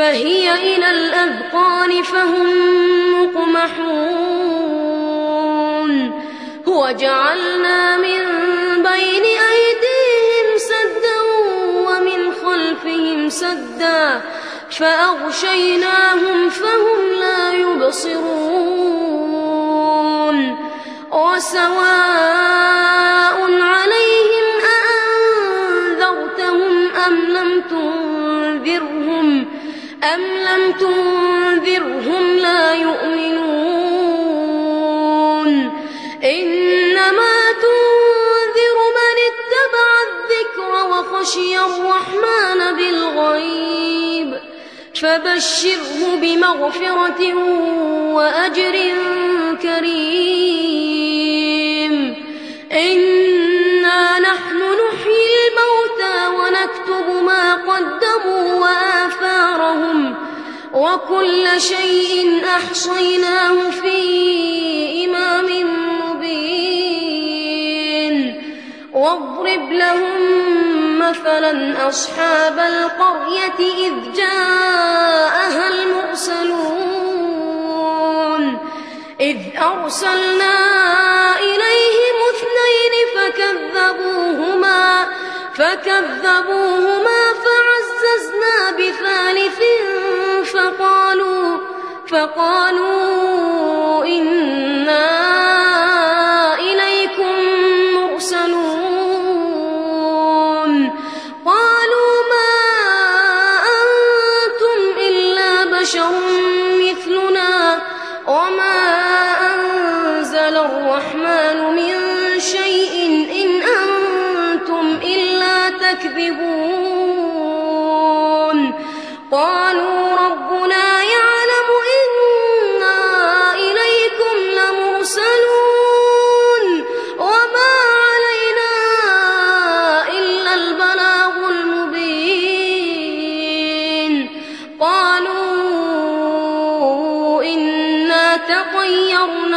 فهي إلى الأذقان فهم مقمحون. وجعلنا من بين أيديهم سدا ومن خلفهم سدا. فأغشيناهم فهم لا يبصرون. وسواء فبشره بمغفرة وأجر كريم. إنا نحن نحيي الموتى ونكتب ما قدموا وآثارهم وكل شيء أحصيناه في إمام مبين. واضرب لهم مثلا أصحاب القرية إذ جاءها المرسلون إذ أرسلنا إليهم اثنين فكذبوهما فكذبوهما فعززنا بثالث فقالوا فقالوا إنا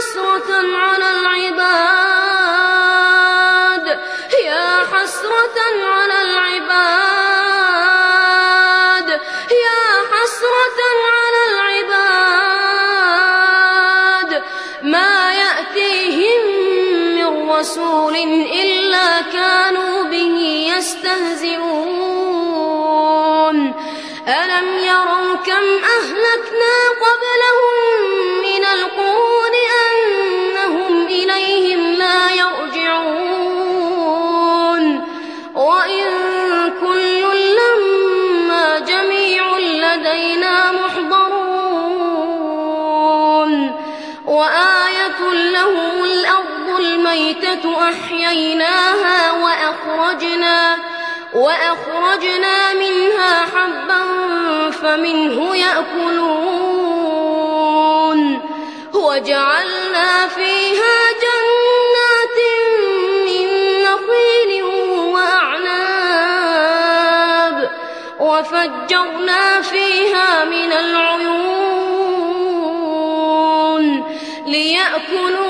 حسرة على العباد الميتة أحييناها وأخرجنا وأخرجنا منها حبا فمنه يأكلون. وجعلنا فيها جنات من نخيل وأعناب وفجرنا فيها من العيون ليأكلوا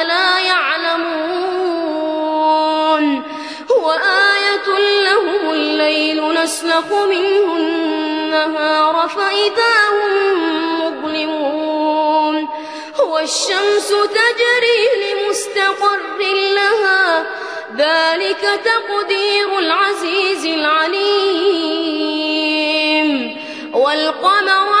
نسلخ منه النهار فإذا هم مظلمون. والشمس تجري لمستقر لها ذلك تقدير العزيز العليم. والقمر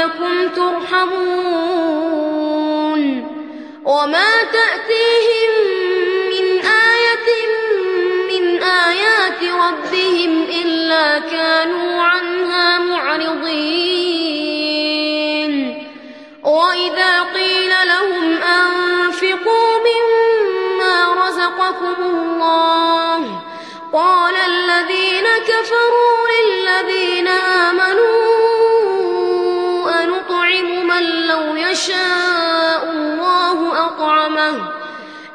لعلكم ترحمون وما تأتيهم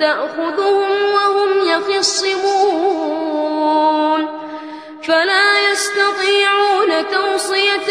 تأخذهم وهم يخصمون فلا يستطيعون توصية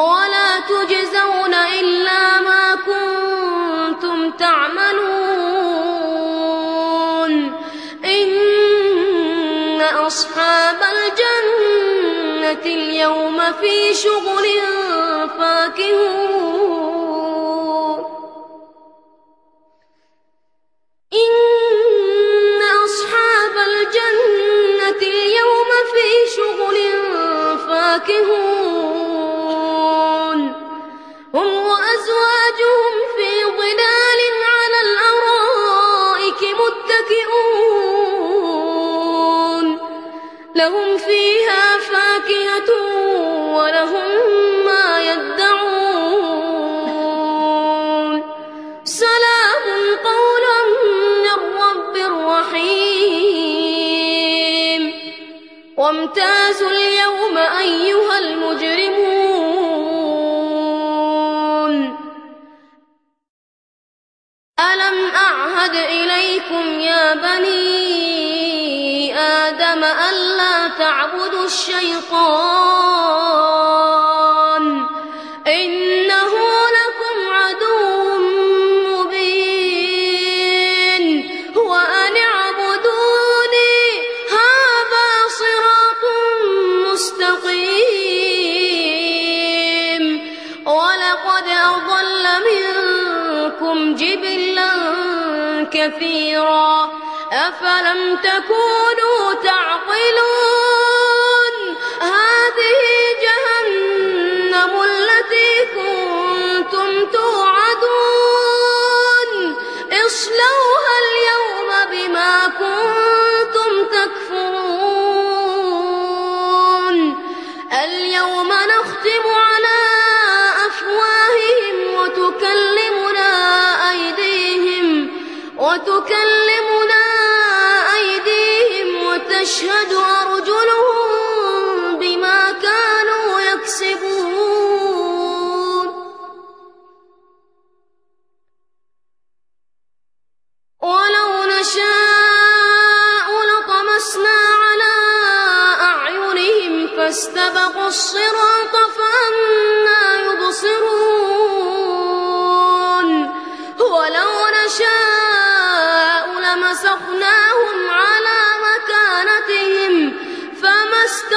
ولا تجزون إلا ما كنتم تعملون. إن أصحاب الجنة اليوم في شغل فاكهون. إن أصحاب الجنة اليوم في شغل فاكهون. وامتازوا اليوم أيها المجرمون. ألم أعهد إليكم يا بني آدم ألا تعبدوا الشيطان منكم جبلا كثيرا أفلم تكونوا تعقلون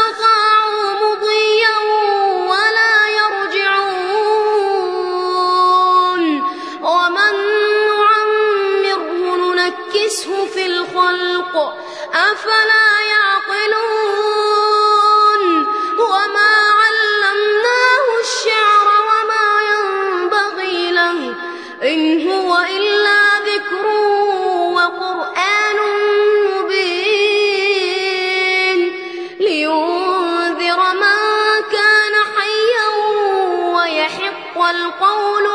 فما القول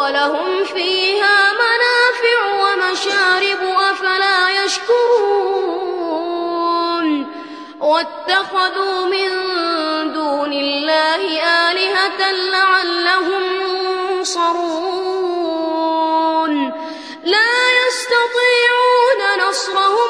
ولهم فيها منافع ومشارب أفلا يشكرون. واتخذوا من دون الله آلهة لعلهم ينصرون. لا يستطيعون نصرهم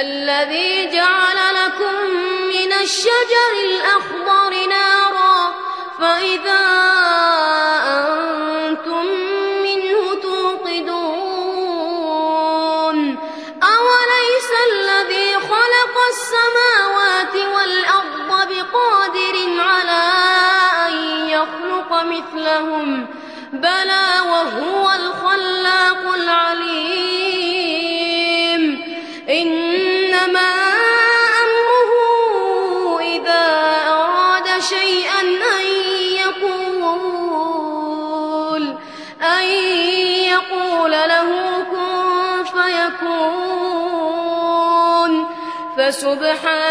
الذي جعل لكم من الشجر الأخضر نارا فإذا فسبحان